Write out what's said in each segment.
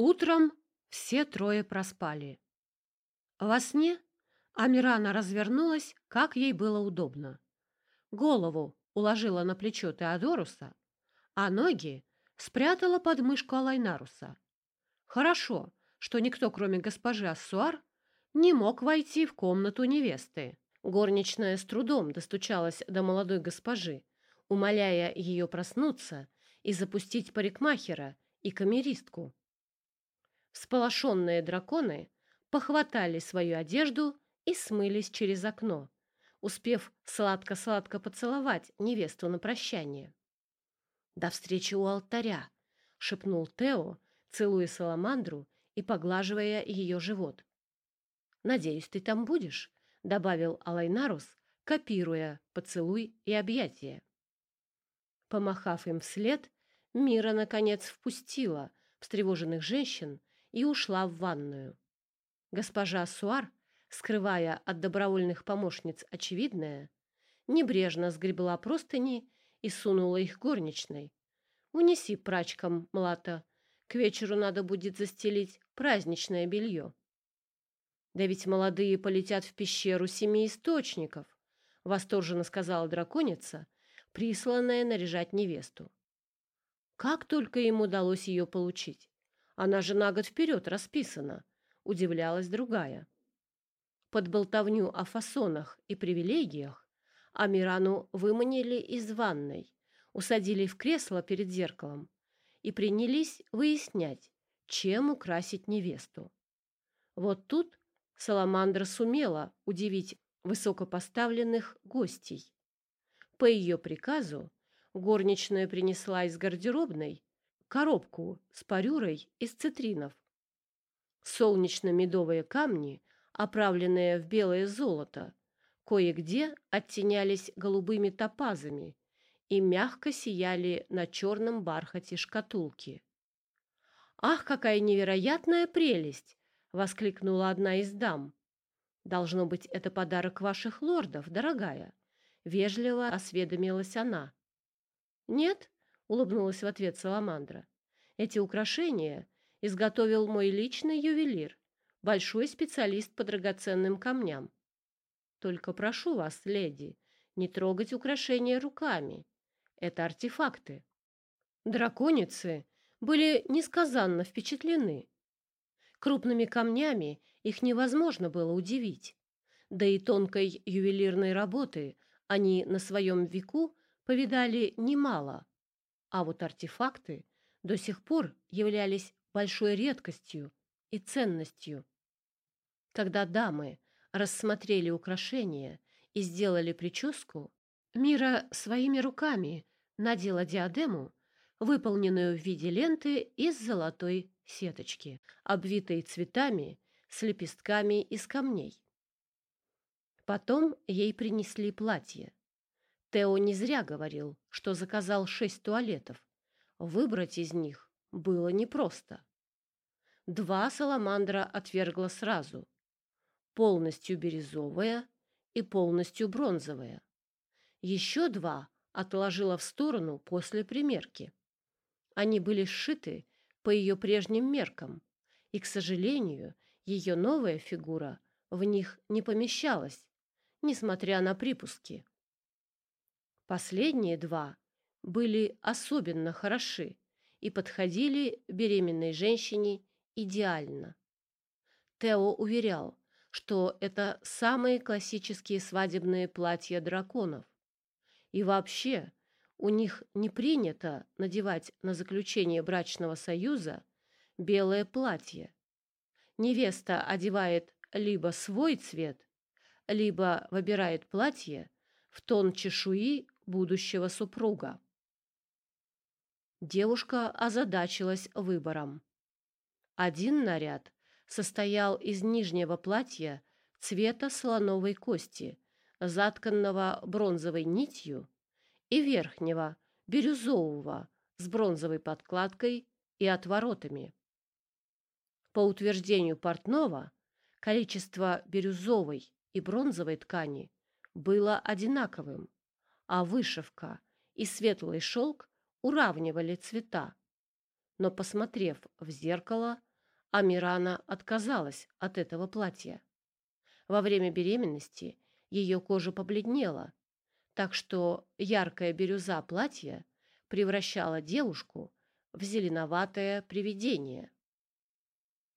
Утром все трое проспали. Во сне Амирана развернулась, как ей было удобно. Голову уложила на плечо Теодоруса, а ноги спрятала под мышку Алайнаруса. Хорошо, что никто, кроме госпожи Ассуар, не мог войти в комнату невесты. Горничная с трудом достучалась до молодой госпожи, умоляя ее проснуться и запустить парикмахера и камеристку. Всполошенные драконы похватали свою одежду и смылись через окно, успев сладко-сладко поцеловать невесту на прощание. «До встречи у алтаря!» — шепнул Тео, целуя Саламандру и поглаживая ее живот. «Надеюсь, ты там будешь», — добавил Алайнарус, копируя поцелуй и объятия. Помахав им вслед, Мира, наконец, впустила встревоженных женщин и ушла в ванную. Госпожа Суар, скрывая от добровольных помощниц очевидное, небрежно сгребла простыни и сунула их горничной. «Унеси прачкам, Млата. К вечеру надо будет застелить праздничное белье». «Да ведь молодые полетят в пещеру семи источников», — восторженно сказала драконица, присланная наряжать невесту. Как только им удалось ее получить? Она же на год вперед расписана, удивлялась другая. Под болтовню о фасонах и привилегиях Амирану выманили из ванной, усадили в кресло перед зеркалом и принялись выяснять, чем украсить невесту. Вот тут Саламандра сумела удивить высокопоставленных гостей. По ее приказу горничная принесла из гардеробной коробку с парюрой из цитринов. Солнечно-медовые камни, оправленные в белое золото, кое-где оттенялись голубыми топазами и мягко сияли на черном бархате шкатулки. «Ах, какая невероятная прелесть!» — воскликнула одна из дам. «Должно быть, это подарок ваших лордов, дорогая», — вежливо осведомилась она. «Нет», — улыбнулась в ответ Саламандра. «Эти украшения изготовил мой личный ювелир, большой специалист по драгоценным камням. Только прошу вас, леди, не трогать украшения руками. Это артефакты». Драконицы были несказанно впечатлены. Крупными камнями их невозможно было удивить. Да и тонкой ювелирной работы они на своем веку повидали немало, а вот артефакты до сих пор являлись большой редкостью и ценностью. Когда дамы рассмотрели украшения и сделали прическу, Мира своими руками надела диадему, выполненную в виде ленты из золотой сеточки, обвитой цветами с лепестками из камней. Потом ей принесли платье. Тео не зря говорил, что заказал шесть туалетов. Выбрать из них было непросто. Два саламандра отвергла сразу. Полностью бирюзовая и полностью бронзовая. Еще два отложила в сторону после примерки. Они были сшиты по ее прежним меркам, и, к сожалению, ее новая фигура в них не помещалась, несмотря на припуски. Последние два были особенно хороши и подходили беременной женщине идеально. Тео уверял, что это самые классические свадебные платья драконов. И вообще, у них не принято надевать на заключение брачного союза белое платье. Невеста одевает либо свой цвет, либо выбирает платье в тон чешуи будущего супруга. Девушка озадачилась выбором. Один наряд состоял из нижнего платья цвета слоновой кости, затканного бронзовой нитью, и верхнего, бирюзового, с бронзовой подкладкой и отворотами. По утверждению портного, количество бирюзовой и бронзовой ткани было одинаковым, а вышивка и светлый шелк уравнивали цвета. Но, посмотрев в зеркало, Амирана отказалась от этого платья. Во время беременности ее кожа побледнела, так что яркая бирюза платья превращала девушку в зеленоватое привидение.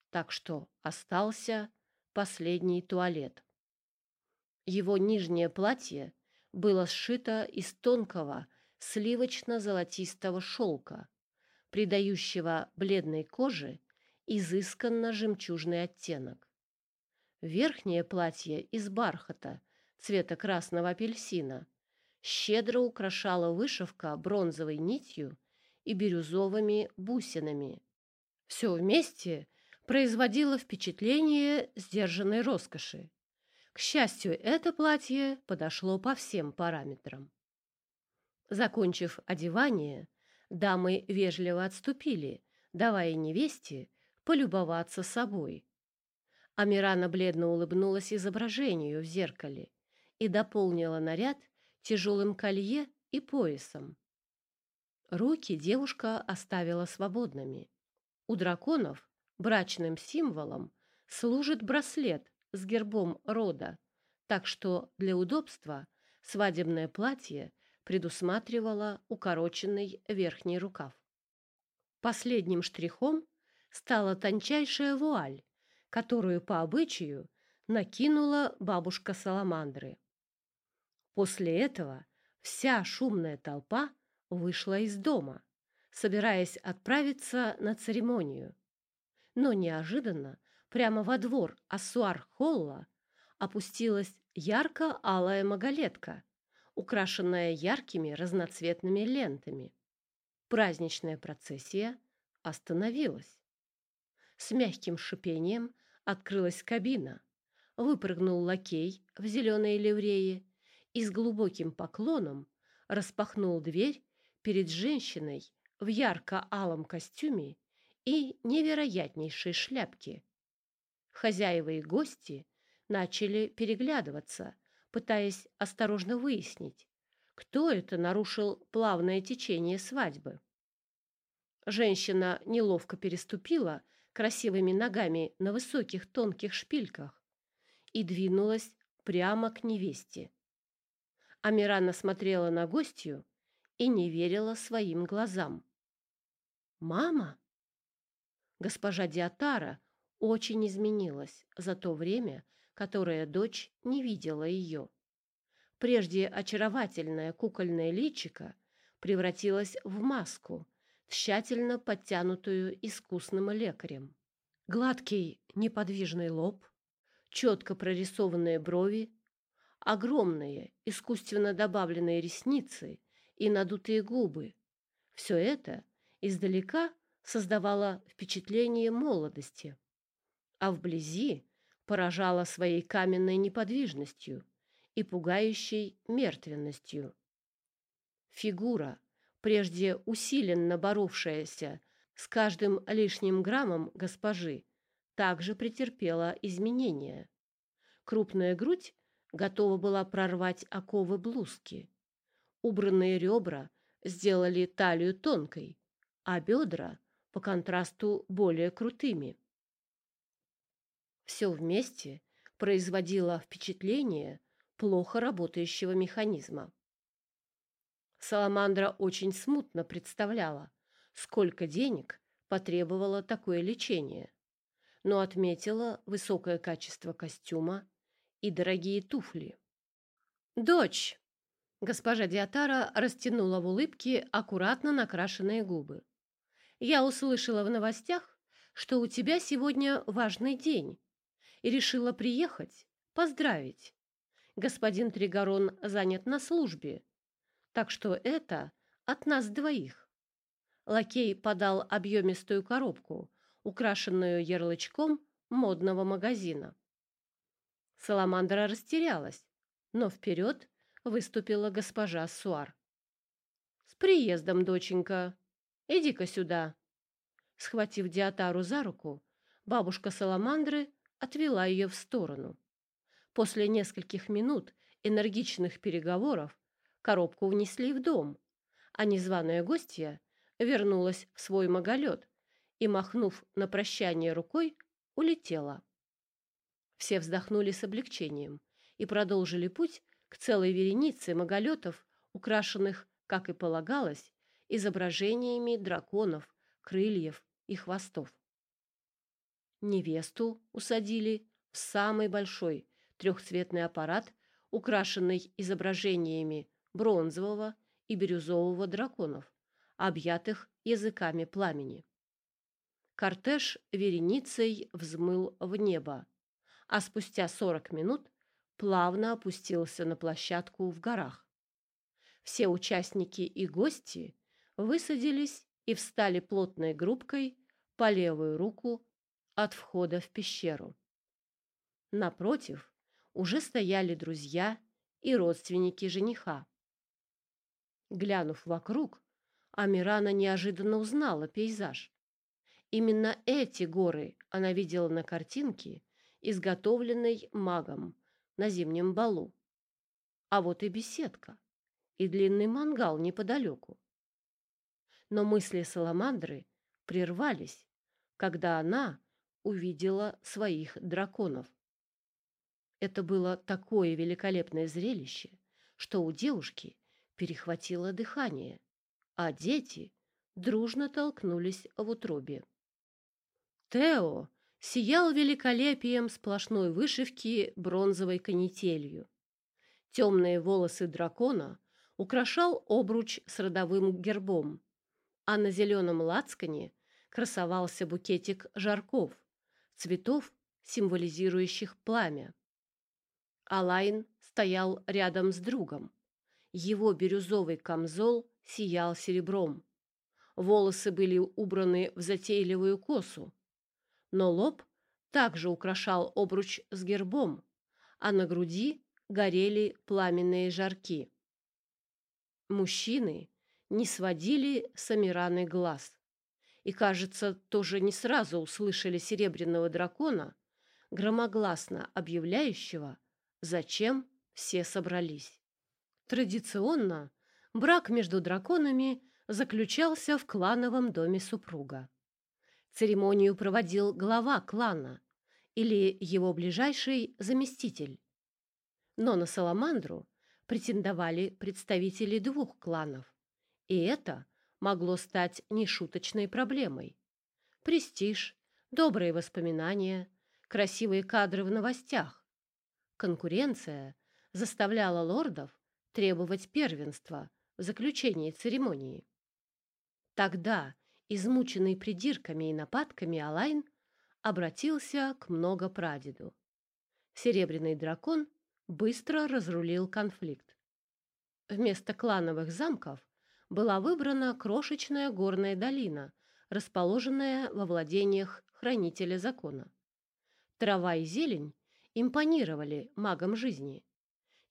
Так что остался последний туалет. Его нижнее платье было сшито из тонкого сливочно-золотистого шелка, придающего бледной коже изысканно-жемчужный оттенок. Верхнее платье из бархата цвета красного апельсина щедро украшала вышивка бронзовой нитью и бирюзовыми бусинами. Все вместе производило впечатление сдержанной роскоши. К счастью, это платье подошло по всем параметрам. Закончив одевание, дамы вежливо отступили, давая невесте полюбоваться собой. Амирана бледно улыбнулась изображению в зеркале и дополнила наряд тяжелым колье и поясом. Руки девушка оставила свободными. У драконов брачным символом служит браслет с гербом рода, так что для удобства свадебное платье предусматривало укороченный верхний рукав. Последним штрихом стала тончайшая вуаль, которую по обычаю накинула бабушка Саламандры. После этого вся шумная толпа вышла из дома, собираясь отправиться на церемонию. Но неожиданно прямо во двор Ассуар-холла опустилась ярко-алая маголетка, украшенная яркими разноцветными лентами. Праздничная процессия остановилась. С мягким шипением открылась кабина. Выпрыгнул лакей в зеленой ливрее и с глубоким поклоном распахнул дверь перед женщиной в ярко-алом костюме и невероятнейшей шляпке. Хозяева и гости начали переглядываться, пытаясь осторожно выяснить, кто это нарушил плавное течение свадьбы. Женщина неловко переступила красивыми ногами на высоких тонких шпильках и двинулась прямо к невесте. Амирана смотрела на гостью и не верила своим глазам. «Мама?» Госпожа Диатара очень изменилась за то время, которое дочь не видела ее. Прежде очаровательное кукольное личико превратилось в маску, тщательно подтянутую искусным лекарем. Гладкий неподвижный лоб, четко прорисованные брови, огромные искусственно добавленные ресницы и надутые губы. Все это издалека создавало впечатление молодости, а вблизи поражало своей каменной неподвижностью и пугающей мертвенностью. Фигура, прежде усиленно боровшаяся с каждым лишним граммом госпожи, также претерпела изменения. Крупная грудь готова была прорвать оковы блузки. Убранные ребра сделали талию тонкой, а бедра, по контрасту, более крутыми. Все вместе производило впечатление плохо работающего механизма. Саламандра очень смутно представляла, сколько денег потребовало такое лечение, но отметила высокое качество костюма и дорогие туфли. «Дочь!» Госпожа Диатара растянула в улыбке аккуратно накрашенные губы. «Я услышала в новостях, что у тебя сегодня важный день, и решила приехать, поздравить. Господин Тригорон занят на службе, так что это от нас двоих. Лакей подал объемистую коробку, украшенную ярлычком модного магазина. Саламандра растерялась, но вперед выступила госпожа Суар. «С приездом, доченька! Иди-ка сюда!» Схватив Диатару за руку, бабушка Саламандры отвела ее в сторону. После нескольких минут энергичных переговоров Коробку внесли в дом, а незваная гостья вернулась в свой маголет и, махнув на прощание рукой, улетела. Все вздохнули с облегчением и продолжили путь к целой веренице маголетов, украшенных, как и полагалось, изображениями драконов, крыльев и хвостов. Невесту усадили в самый большой трехцветный аппарат, украшенный изображениями бронзового и бирюзового драконов, объятых языками пламени. Кортеж вереницей взмыл в небо, а спустя сорок минут плавно опустился на площадку в горах. Все участники и гости высадились и встали плотной группкой по левую руку от входа в пещеру. Напротив уже стояли друзья и родственники жениха. Глянув вокруг, Амирана неожиданно узнала пейзаж. Именно эти горы она видела на картинке, изготовленной магом на зимнем балу. А вот и беседка, и длинный мангал неподалеку. Но мысли Саламандры прервались, когда она увидела своих драконов. Это было такое великолепное зрелище, что у девушки перехватило дыхание, а дети дружно толкнулись в утробе. Тео сиял великолепием сплошной вышивки бронзовой канителью. Темные волосы дракона украшал обруч с родовым гербом, а на зеленом лацкане красовался букетик жарков, цветов, символизирующих пламя. Алайн стоял рядом с другом. Его бирюзовый камзол сиял серебром. Волосы были убраны в затейливую косу, но лоб также украшал обруч с гербом, а на груди горели пламенные жарки. Мужчины не сводили с Амираны глаз и, кажется, тоже не сразу услышали серебряного дракона, громогласно объявляющего, зачем все собрались. Традиционно брак между драконами заключался в клановом доме супруга. Церемонию проводил глава клана или его ближайший заместитель. Но на Саламандру претендовали представители двух кланов, и это могло стать нешуточной проблемой. Престиж, добрые воспоминания, красивые кадры в новостях. Конкуренция заставляла лордов требовать первенства в заключении церемонии. Тогда, измученный придирками и нападками, Алайн обратился к многопрадеду. Серебряный дракон быстро разрулил конфликт. Вместо клановых замков была выбрана крошечная горная долина, расположенная во владениях хранителя закона. Трава и зелень импонировали магам жизни.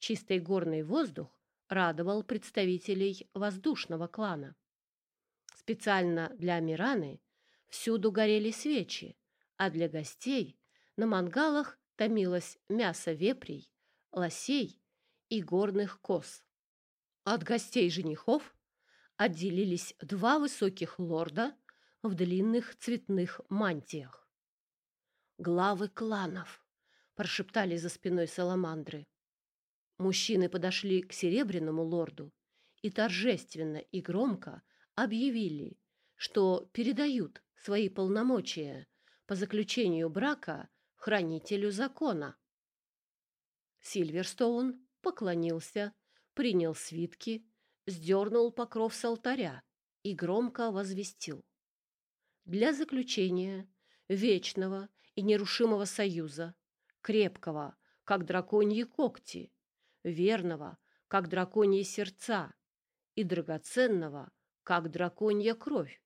Чистый горный воздух радовал представителей воздушного клана. Специально для Мираны всюду горели свечи, а для гостей на мангалах томилось мясо вепрей, лосей и горных коз. От гостей женихов отделились два высоких лорда в длинных цветных мантиях. «Главы кланов!» — прошептали за спиной саламандры. Мужчины подошли к серебряному лорду и торжественно и громко объявили, что передают свои полномочия по заключению брака хранителю закона. Сильверстоун поклонился, принял свитки сдернул покров с алтаря и громко возвестил. Для заключения вечного и нерушимого союза, крепкого, как драконьи когти, верного, как драконьи сердца и драгоценного, как драконья кровь,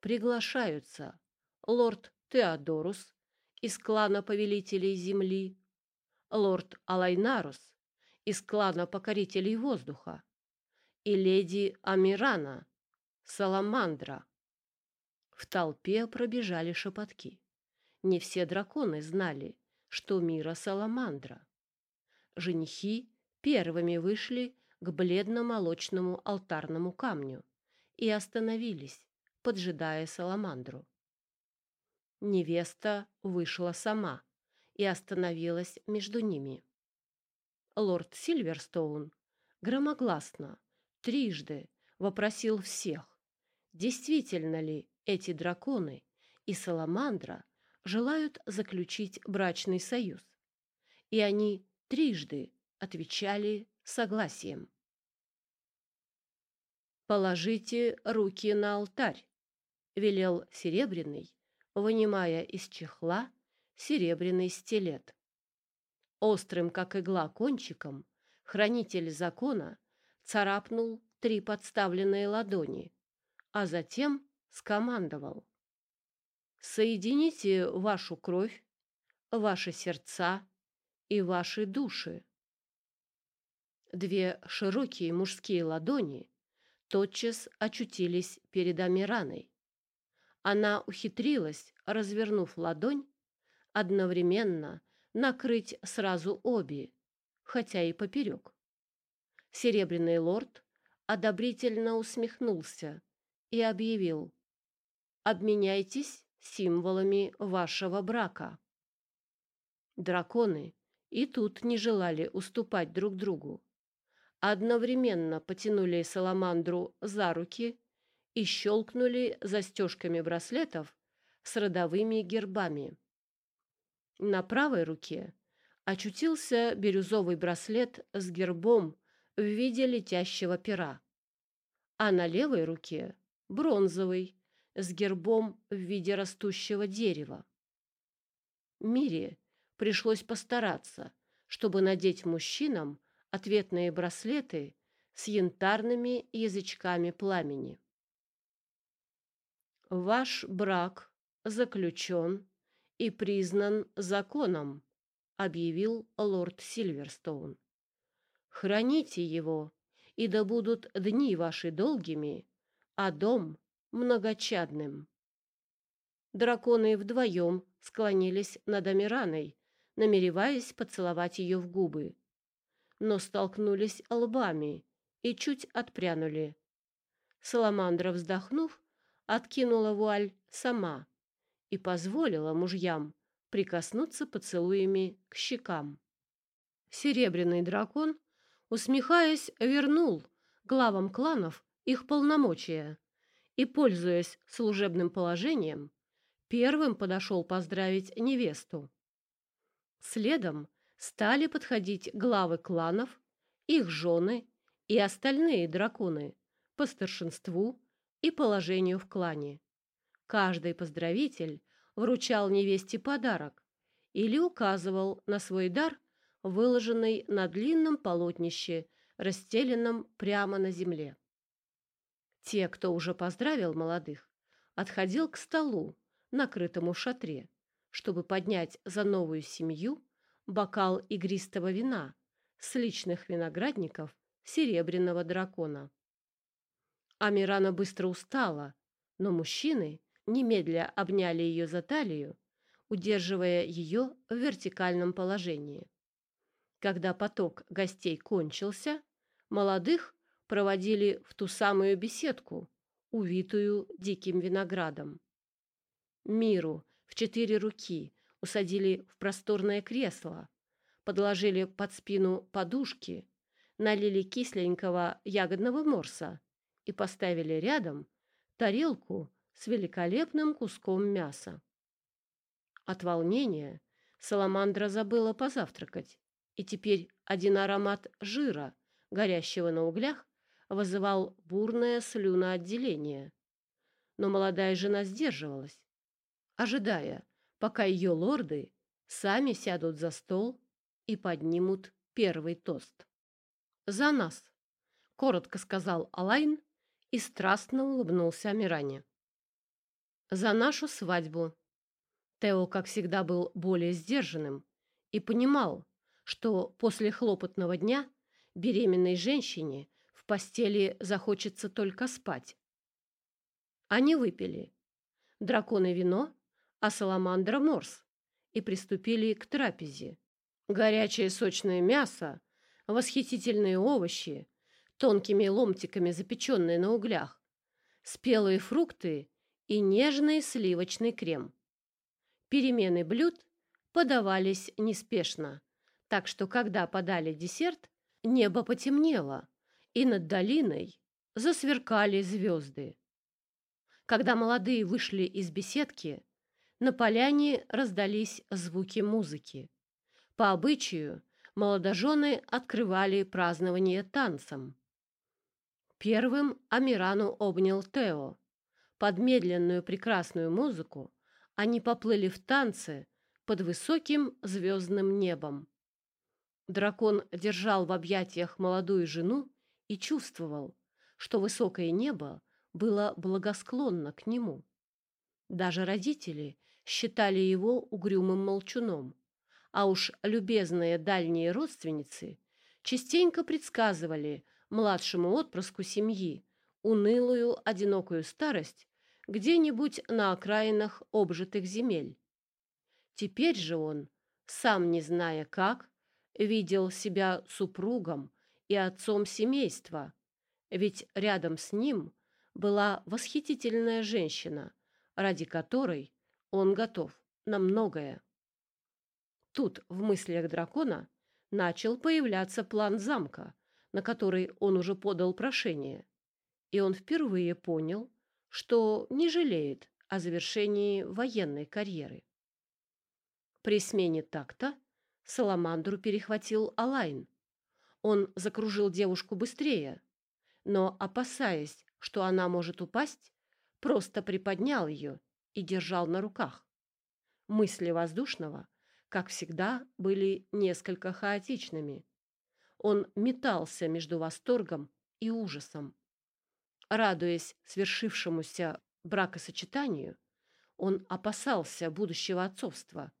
приглашаются лорд Теодорус из клана повелителей земли, лорд Алайнарус из клана покорителей воздуха, и леди Амирана, Саламандра. В толпе пробежали шепотки. Не все драконы знали, что мира Саламандра. Женихи первыми вышли к бледно-молочному алтарному камню и остановились, поджидая Саламандру. Невеста вышла сама и остановилась между ними. Лорд Сильверстоун громогласно, трижды вопросил всех, действительно ли эти драконы и Саламандра желают заключить брачный союз. И они трижды отвечали согласием. «Положите руки на алтарь», — велел Серебряный, вынимая из чехла серебряный стилет. Острым, как игла, кончиком хранитель закона царапнул три подставленные ладони, а затем скомандовал. «Соедините вашу кровь, ваши сердца и ваши души». Две широкие мужские ладони тотчас очутились перед Амираной. Она ухитрилась, развернув ладонь, одновременно накрыть сразу обе, хотя и поперек. Серебряный лорд одобрительно усмехнулся и объявил «Обменяйтесь символами вашего брака». Драконы и тут не желали уступать друг другу. Одновременно потянули Саламандру за руки и щелкнули застежками браслетов с родовыми гербами. На правой руке очутился бирюзовый браслет с гербом в виде летящего пера, а на левой руке бронзовый с гербом в виде растущего дерева. Мире пришлось постараться, чтобы надеть мужчинам ответные браслеты с янтарными язычками пламени. Ваш брак заключен и признан законом, объявил лорд Сильверстоун. Храните его, и да будут дни ваши долгими, а дом многочадным. Драконы вдвоем склонились над Амираной, намереваясь поцеловать ее в губы, но столкнулись лбами и чуть отпрянули. Саламандра, вздохнув, откинула вуаль сама и позволила мужьям прикоснуться поцелуями к щекам. Серебряный дракон, усмехаясь, вернул главам кланов их полномочия и, пользуясь служебным положением, первым подошел поздравить невесту. Следом стали подходить главы кланов, их жены и остальные драконы по старшинству и положению в клане. Каждый поздравитель вручал невесте подарок или указывал на свой дар, выложенный на длинном полотнище, расстеленном прямо на земле. Те, кто уже поздравил молодых, отходил к столу, накрытому шатре, чтобы поднять за новую семью бокал игристого вина с личных виноградников серебряного дракона. Амирана быстро устала, но мужчины немедля обняли ее за талию, удерживая ее в вертикальном положении. Когда поток гостей кончился, молодых проводили в ту самую беседку, увитую диким виноградом. Миру в четыре руки усадили в просторное кресло, подложили под спину подушки, налили кисленького ягодного морса и поставили рядом тарелку с великолепным куском мяса. От волнения Саламандра забыла позавтракать, и теперь один аромат жира, горящего на углях, вызывал бурное слюноотделение. Но молодая жена сдерживалась, ожидая, пока ее лорды сами сядут за стол и поднимут первый тост. «За нас!» — коротко сказал Алайн и страстно улыбнулся Амиране. «За нашу свадьбу!» Тео, как всегда, был более сдержанным и понимал, что после хлопотного дня беременной женщине в постели захочется только спать. Они выпили. Драконы вино, а саламандра морс, и приступили к трапезе. Горячее сочное мясо, восхитительные овощи, тонкими ломтиками запеченные на углях, спелые фрукты и нежный сливочный крем. Перемены блюд подавались неспешно, так что когда подали десерт, небо потемнело, и над долиной засверкали звезды. Когда молодые вышли из беседки, на поляне раздались звуки музыки. По обычаю молодожены открывали празднование танцем. Первым Амирану обнял Тео. Под медленную прекрасную музыку они поплыли в танце под высоким звездным небом. Дракон держал в объятиях молодую жену и чувствовал, что высокое небо было благосклонно к нему. Даже родители считали его угрюмым молчуном, а уж любезные дальние родственницы частенько предсказывали младшему отпрыску семьи унылую одинокую старость где-нибудь на окраинах обжитых земель. Теперь же он, сам не зная как, видел себя супругом и отцом семейства, ведь рядом с ним была восхитительная женщина, ради которой он готов на многое. Тут в мыслях дракона начал появляться план замка, на который он уже подал прошение, и он впервые понял, что не жалеет о завершении военной карьеры. При смене такта Саламандру перехватил Алайн. Он закружил девушку быстрее, но, опасаясь, что она может упасть, просто приподнял ее и держал на руках. Мысли воздушного, как всегда, были несколько хаотичными. Он метался между восторгом и ужасом. Радуясь свершившемуся бракосочетанию, он опасался будущего отцовства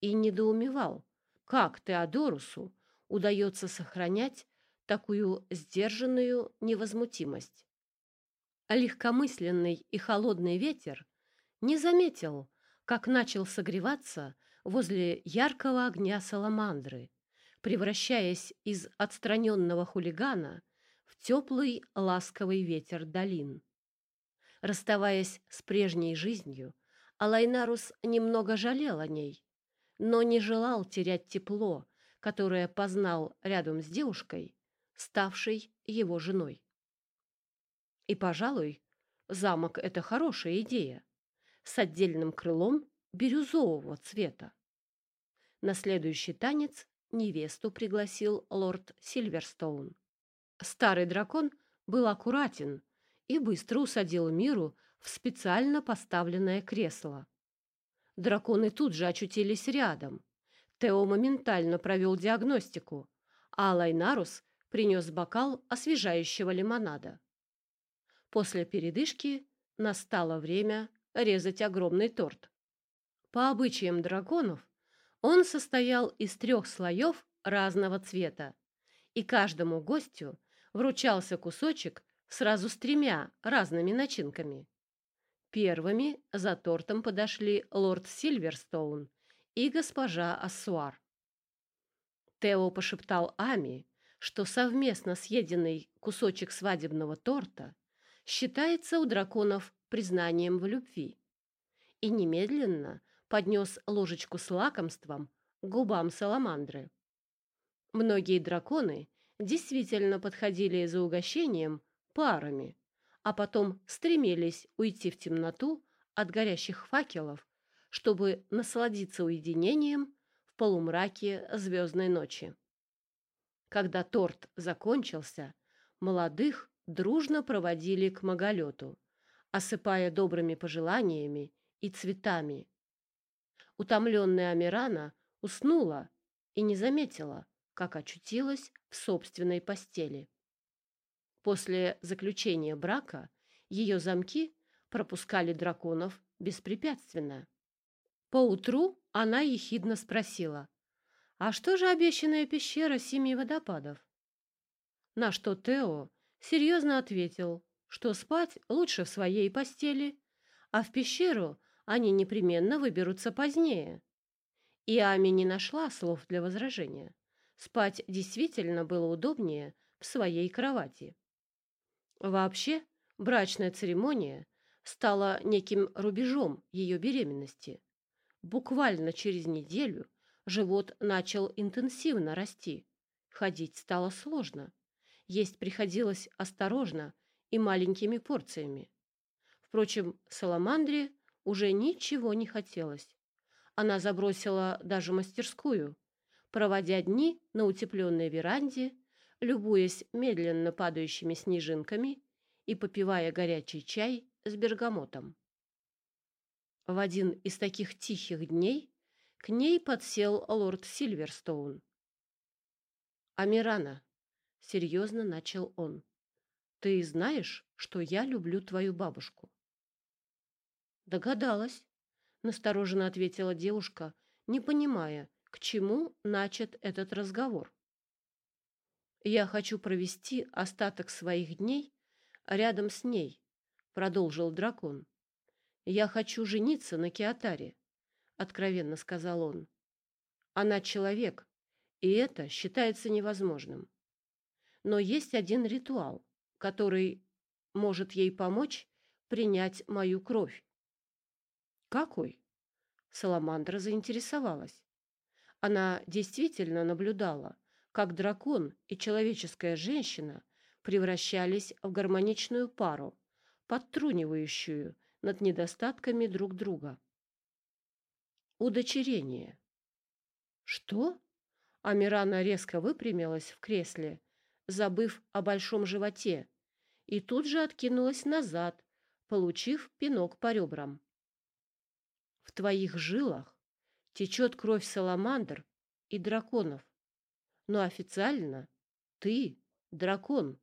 и недоумевал, как Теодорусу удается сохранять такую сдержанную невозмутимость. Легкомысленный и холодный ветер не заметил, как начал согреваться возле яркого огня саламандры, превращаясь из отстраненного хулигана теплый ласковый ветер долин. Расставаясь с прежней жизнью, Алайнарус немного жалел о ней, но не желал терять тепло, которое познал рядом с девушкой, ставшей его женой. И, пожалуй, замок — это хорошая идея, с отдельным крылом бирюзового цвета. На следующий танец невесту пригласил лорд Сильверстоун. Старый дракон был аккуратен и быстро усадил Миру в специально поставленное кресло. Драконы тут же очутились рядом. Тео моментально провел диагностику, а Лайнарус принес бокал освежающего лимонада. После передышки настало время резать огромный торт. По обычаям драконов он состоял из трех слоев разного цвета, и каждому гостю вручался кусочек сразу с тремя разными начинками. Первыми за тортом подошли лорд Сильверстоун и госпожа Ассуар. Тео пошептал Ами, что совместно съеденный кусочек свадебного торта считается у драконов признанием в любви, и немедленно поднес ложечку с лакомством к губам саламандры. Многие драконы действительно подходили за угощением парами, а потом стремились уйти в темноту от горящих факелов, чтобы насладиться уединением в полумраке звездной ночи. Когда торт закончился, молодых дружно проводили к маголету, осыпая добрыми пожеланиями и цветами. Утомленная Амирана уснула и не заметила, как очутилась в собственной постели. После заключения брака ее замки пропускали драконов беспрепятственно. Поутру она ехидно спросила, «А что же обещанная пещера семи водопадов?» На что Тео серьезно ответил, что спать лучше в своей постели, а в пещеру они непременно выберутся позднее. И Ами не нашла слов для возражения. Спать действительно было удобнее в своей кровати. Вообще, брачная церемония стала неким рубежом ее беременности. Буквально через неделю живот начал интенсивно расти. Ходить стало сложно. Есть приходилось осторожно и маленькими порциями. Впрочем, Саламандре уже ничего не хотелось. Она забросила даже мастерскую, проводя дни на утепленной веранде, любуясь медленно падающими снежинками и попивая горячий чай с бергамотом. В один из таких тихих дней к ней подсел лорд Сильверстоун. «Амирана», — серьезно начал он, — «ты знаешь, что я люблю твою бабушку?» «Догадалась», — настороженно ответила девушка, не понимая, к чему начат этот разговор. «Я хочу провести остаток своих дней рядом с ней», — продолжил дракон. «Я хочу жениться на Киатаре», — откровенно сказал он. «Она человек, и это считается невозможным. Но есть один ритуал, который может ей помочь принять мою кровь. Какой? Саламандра заинтересовалась. Она действительно наблюдала, как дракон и человеческая женщина превращались в гармоничную пару, подтрунивающую над недостатками друг друга. Удочерение. Что? Амирана резко выпрямилась в кресле, забыв о большом животе, и тут же откинулась назад, получив пинок по ребрам. В твоих жилах течет кровь саламандр и драконов. Но официально ты дракон,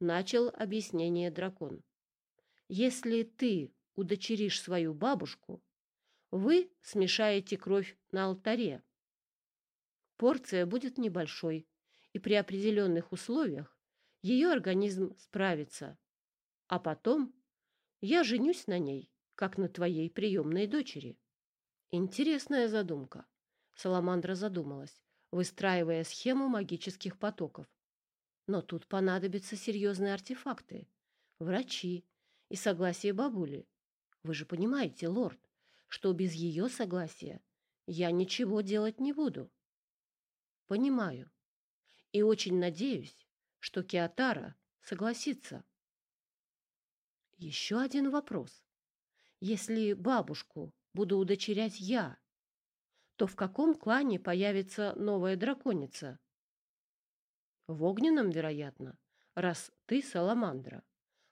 начал объяснение дракон. Если ты удочеришь свою бабушку, вы смешаете кровь на алтаре. Порция будет небольшой, и при определенных условиях ее организм справится. А потом я женюсь на ней как на твоей приемной дочери. Интересная задумка. Саламандра задумалась, выстраивая схему магических потоков. Но тут понадобятся серьезные артефакты, врачи и согласие бабули. Вы же понимаете, лорд, что без ее согласия я ничего делать не буду. Понимаю. И очень надеюсь, что Киатара согласится. Еще один вопрос. Если бабушку буду удочерять я, то в каком клане появится новая драконица? В огненном, вероятно, раз ты саламандра,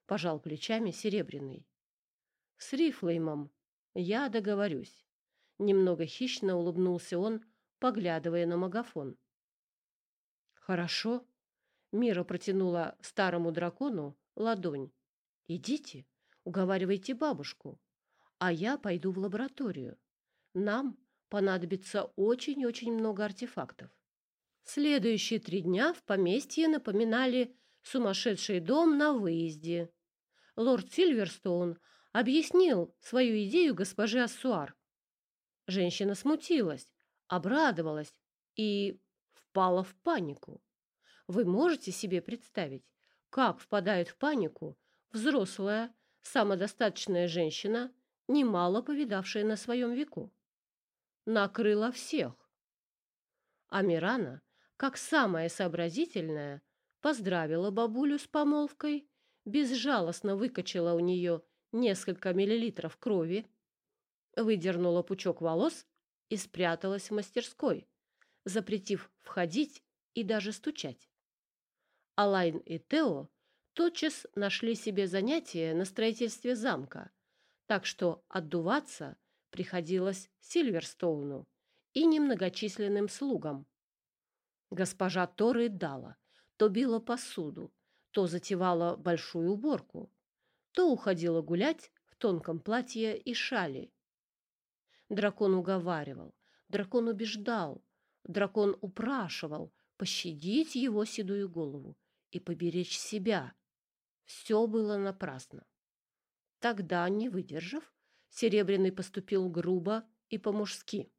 пожал плечами серебряный. С Рифлеймом я договорюсь. Немного хищно улыбнулся он, поглядывая на магафон. Хорошо. Мира протянула старому дракону ладонь. Идите, уговаривайте бабушку а я пойду в лабораторию. Нам понадобится очень-очень много артефактов. Следующие три дня в поместье напоминали сумасшедший дом на выезде. Лорд Сильверстоун объяснил свою идею госпоже Ассуар. Женщина смутилась, обрадовалась и впала в панику. Вы можете себе представить, как впадает в панику взрослая, самодостаточная женщина немало повидавшая на своем веку. Накрыла всех. Амирана, как самая сообразительная, поздравила бабулю с помолвкой, безжалостно выкачала у нее несколько миллилитров крови, выдернула пучок волос и спряталась в мастерской, запретив входить и даже стучать. Алайн и Тео тотчас нашли себе занятие на строительстве замка, так что отдуваться приходилось Сильверстоуну и немногочисленным слугам. Госпожа то рыдала, то била посуду, то затевала большую уборку, то уходила гулять в тонком платье и шали. Дракон уговаривал, дракон убеждал, дракон упрашивал пощадить его седую голову и поберечь себя. Все было напрасно. Тогда, не выдержав, Серебряный поступил грубо и по-мужски.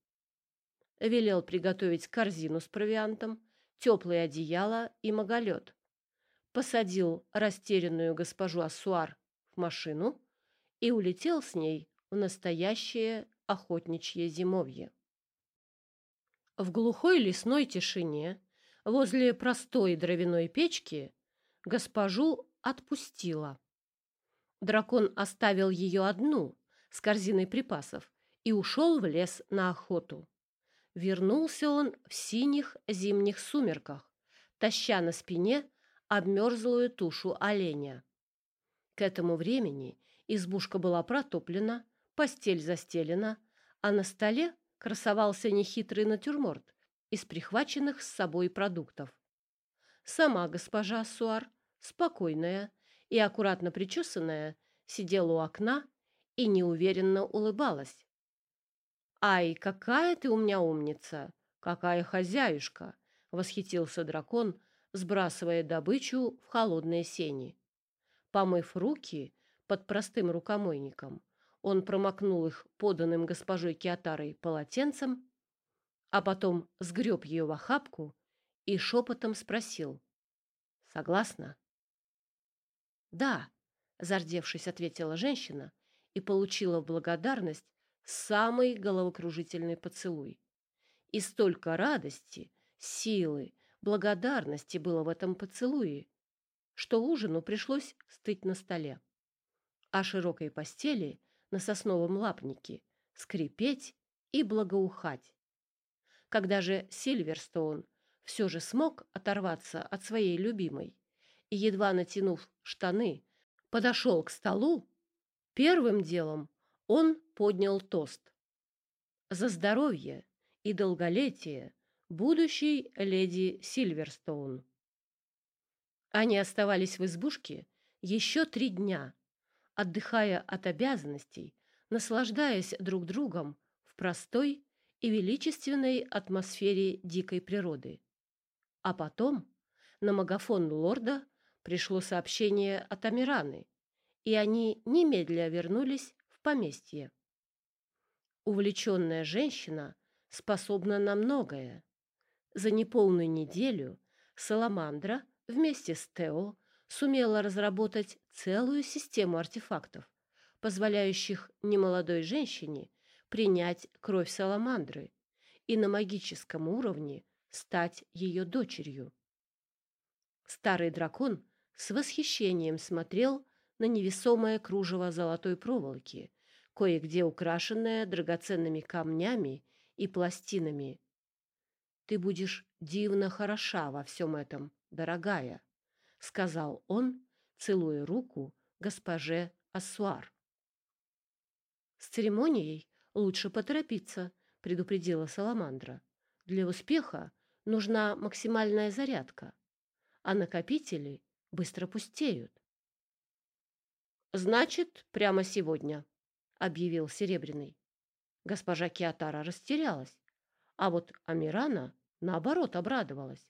Велел приготовить корзину с провиантом, теплое одеяло и маголет. Посадил растерянную госпожу Ассуар в машину и улетел с ней в настоящее охотничье зимовье. В глухой лесной тишине, возле простой дровяной печки, госпожу отпустила. Дракон оставил ее одну с корзиной припасов и ушел в лес на охоту. Вернулся он в синих зимних сумерках, таща на спине обмерзлую тушу оленя. К этому времени избушка была протоплена, постель застелена, а на столе красовался нехитрый натюрморт из прихваченных с собой продуктов. Сама госпожа Суар, спокойная и аккуратно причесанная, сидела у окна и неуверенно улыбалась. «Ай, какая ты у меня умница! Какая хозяюшка!» — восхитился дракон, сбрасывая добычу в холодные сени. Помыв руки под простым рукомойником, он промокнул их поданным госпожой Киатарой полотенцем, а потом сгреб ее в охапку и шепотом спросил. «Согласна?» «Да», — зардевшись, ответила женщина и получила в благодарность самый головокружительный поцелуй. И столько радости, силы, благодарности было в этом поцелуе, что ужину пришлось стыть на столе, а широкой постели на сосновом лапнике скрипеть и благоухать. Когда же Сильверстоун все же смог оторваться от своей любимой и, едва натянув штаны, подошел к столу, первым делом он поднял тост. За здоровье и долголетие будущей леди Сильверстоун. Они оставались в избушке еще три дня, отдыхая от обязанностей, наслаждаясь друг другом в простой и величественной атмосфере дикой природы. А потом на магафон лорда пришло сообщение от Амираны, и они немедля вернулись в поместье. Увлеченная женщина способна на многое. За неполную неделю Саламандра вместе с Тео сумела разработать целую систему артефактов, позволяющих немолодой женщине принять кровь Саламандры и на магическом уровне стать ее дочерью. Старый дракон с восхищением смотрел на невесомое кружево золотой проволоки, кое-где украшенное драгоценными камнями и пластинами. «Ты будешь дивно хороша во всем этом, дорогая», — сказал он, целуя руку госпоже Ассуар. «С церемонией лучше поторопиться», — предупредила Саламандра. «Для успеха нужна максимальная зарядка, а накопители быстро пустеют». «Значит, прямо сегодня», — объявил Серебряный. Госпожа Киатара растерялась, а вот Амирана, наоборот, обрадовалась.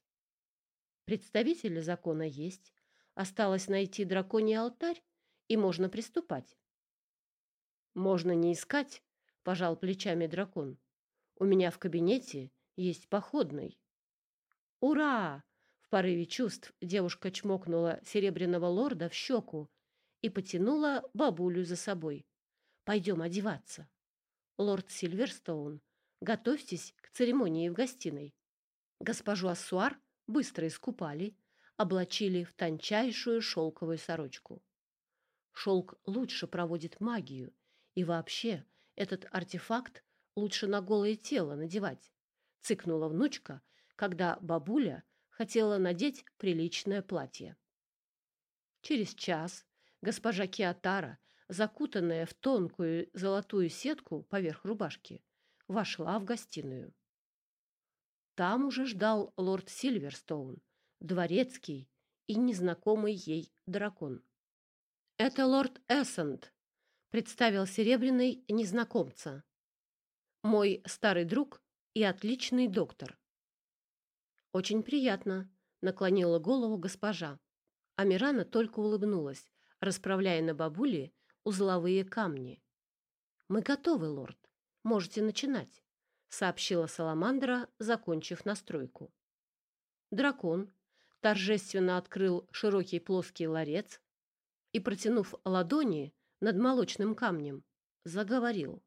Представители закона есть, осталось найти драконий алтарь, и можно приступать. «Можно не искать», — пожал плечами дракон. «У меня в кабинете есть походный». «Ура!» — в порыве чувств девушка чмокнула серебряного лорда в щеку и потянула бабулю за собой. «Пойдем одеваться». «Лорд Сильверстоун, готовьтесь к церемонии в гостиной». Госпожу Ассуар быстро искупали, облачили в тончайшую шелковую сорочку. Шелк лучше проводит магию, и вообще этот артефакт лучше на голое тело надевать, цыкнула внучка, когда бабуля хотела надеть приличное платье. Через час госпожа Киатара, закутанная в тонкую золотую сетку поверх рубашки, вошла в гостиную. Там уже ждал лорд Сильверстоун, дворецкий и незнакомый ей дракон. «Это лорд Эссенд», — представил Серебряный незнакомца. «Мой старый друг и отличный доктор». «Очень приятно», — наклонила голову госпожа. Амирана только улыбнулась, расправляя на бабуле узловые камни. «Мы готовы, лорд. Можете начинать», — сообщила Саламандра, закончив настройку. Дракон торжественно открыл широкий плоский ларец и, протянув ладони над молочным камнем, заговорил.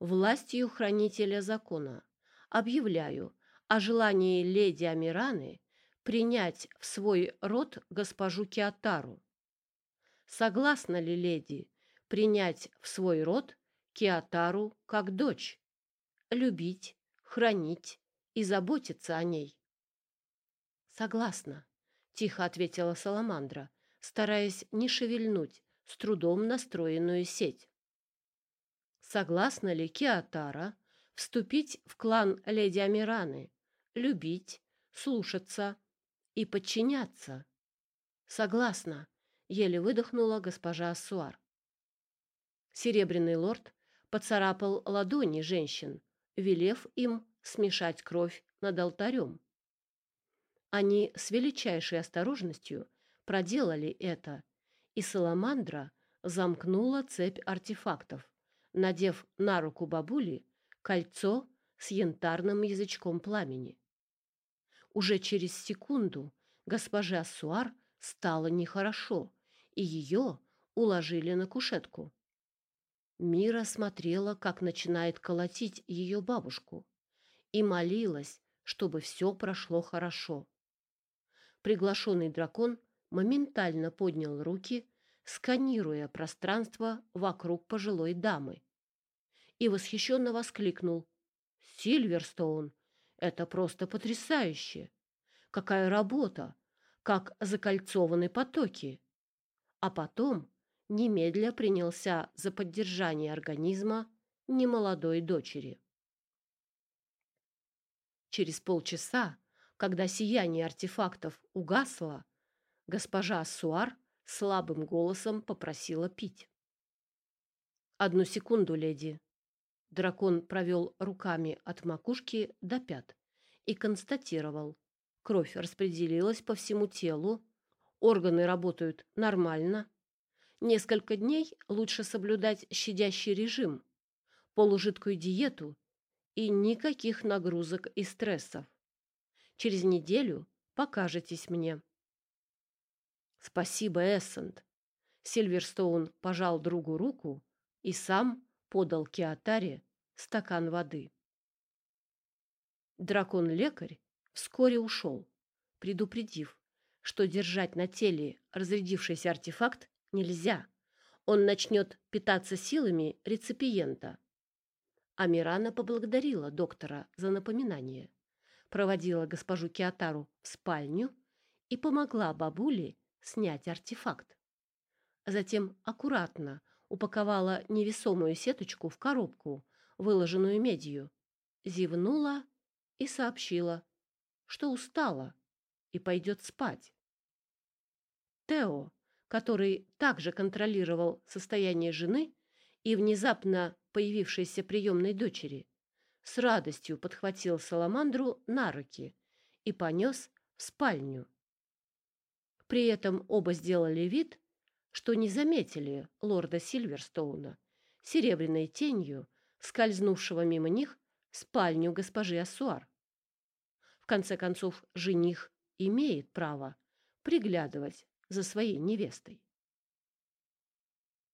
Властью хранителя закона объявляю о желании леди Амираны принять в свой род госпожу Киатару. Согласна ли леди принять в свой род Киатару как дочь, любить, хранить и заботиться о ней? Согласна, тихо ответила Саламандра, стараясь не шевельнуть с трудом настроенную сеть. Согласна ли Киатара вступить в клан леди Амираны, любить, слушаться и подчиняться? Согласна, еле выдохнула госпожа Ассуар. Серебряный лорд поцарапал ладони женщин, велев им смешать кровь над алтарем. Они с величайшей осторожностью проделали это, и Саламандра замкнула цепь артефактов, надев на руку бабули кольцо с янтарным язычком пламени. Уже через секунду госпоже Ассуар стало нехорошо, и ее уложили на кушетку. Мира смотрела, как начинает колотить ее бабушку, и молилась, чтобы все прошло хорошо. Приглашенный дракон моментально поднял руки, сканируя пространство вокруг пожилой дамы, и восхищенно воскликнул. «Сильверстоун! Это просто потрясающе! Какая работа! Как закольцованы потоки!» А потом немедля принялся за поддержание организма немолодой дочери. Через полчаса когда сияние артефактов угасло, госпожа Суар слабым голосом попросила пить. «Одну секунду, леди». Дракон провел руками от макушки до пят и констатировал. Кровь распределилась по всему телу, органы работают нормально. Несколько дней лучше соблюдать щадящий режим, полужидкую диету и никаких нагрузок и стрессов. Через неделю покажетесь мне. Спасибо, Эссент. Сильверстоун пожал другу руку и сам подал Киатаре стакан воды. Дракон-лекарь вскоре ушел, предупредив, что держать на теле разрядившийся артефакт нельзя. Он начнет питаться силами реципиента. Амирана поблагодарила доктора за напоминание проводила госпожу Киатару в спальню и помогла бабуле снять артефакт. Затем аккуратно упаковала невесомую сеточку в коробку, выложенную медью, зевнула и сообщила, что устала и пойдет спать. Тео, который также контролировал состояние жены и внезапно появившейся приемной дочери, с радостью подхватил Саламандру на руки и понес в спальню. При этом оба сделали вид, что не заметили лорда Сильверстоуна, серебряной тенью, скользнувшего мимо них в спальню госпожи Ассуар. В конце концов, жених имеет право приглядывать за своей невестой.